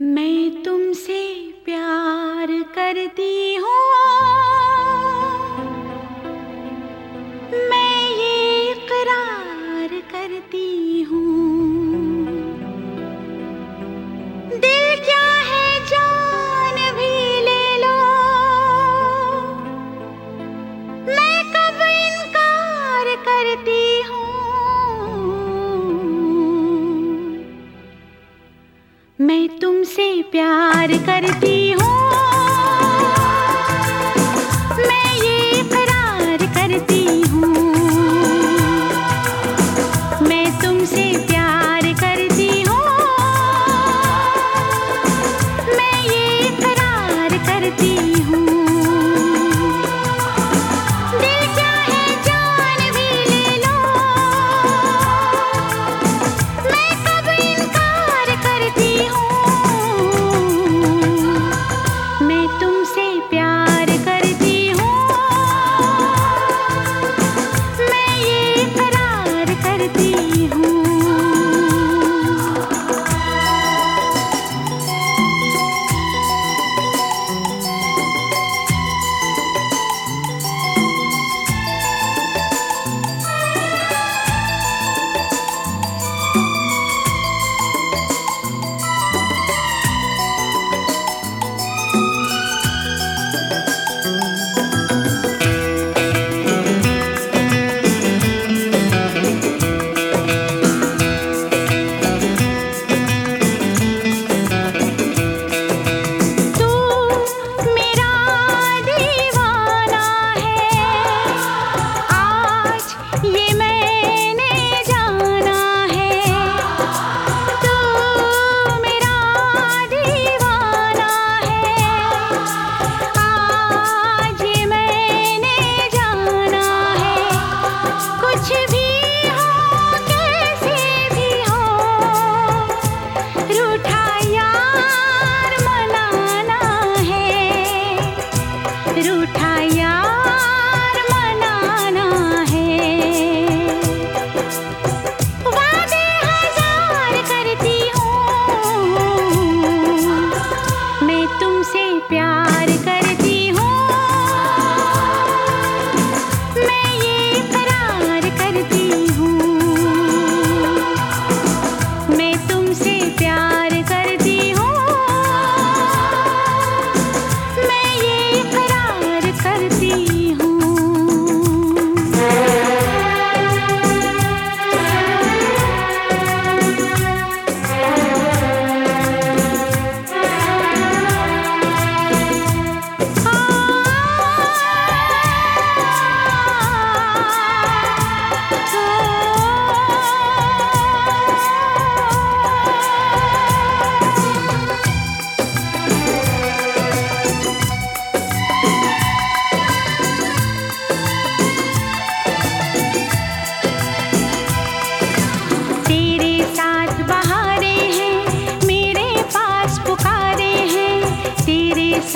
मैं तुमसे प्यार करती हूँ। मैं ये इकरार करती हूँ। दिल क्या है जान भी ले लो। मैं कब इनकार करती तुमसे प्यार करती हूँ।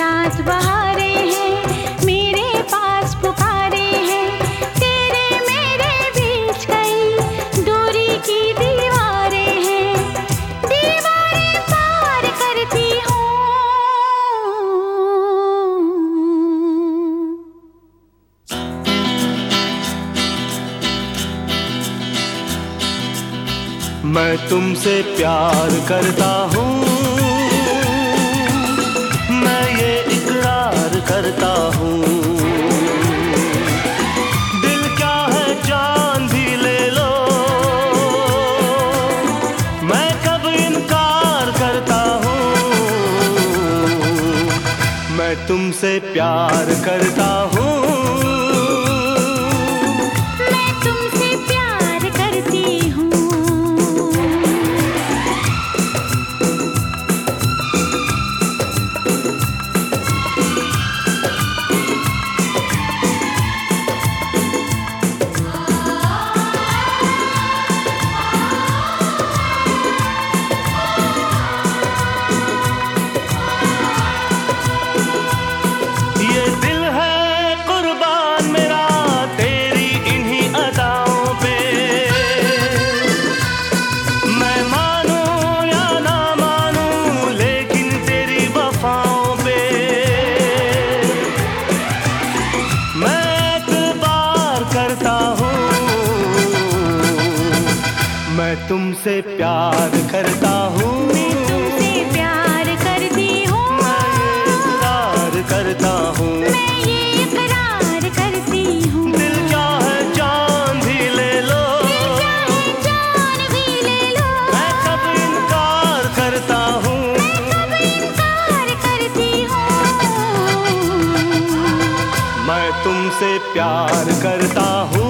साथ बहारे हैं, मेरे पास पुकारे हैं। तेरे मेरे बीच कई दूरी की दीवारें हैं। दीवारें पार करती हूँ। मैं तुमसे प्यार करता हूँ मैं ये इकरार करता हूँ। दिल क्या है जान भी ले लो। मैं कब इनकार करता हूँ। मैं तुमसे प्यार करता हूँ तुमसे प्यार करता हूँ। मैं तुमसे प्यार करती हूँ। इकरार करता हूँ। मैं ये इकरार करती हूँ। दिल चाहे जान भी ले लो। चाहे जान भी ले लो। मैं कब इनकार करता हूँ। कब इनकार करती हूँ। मैं तुमसे प्यार करता हूँ।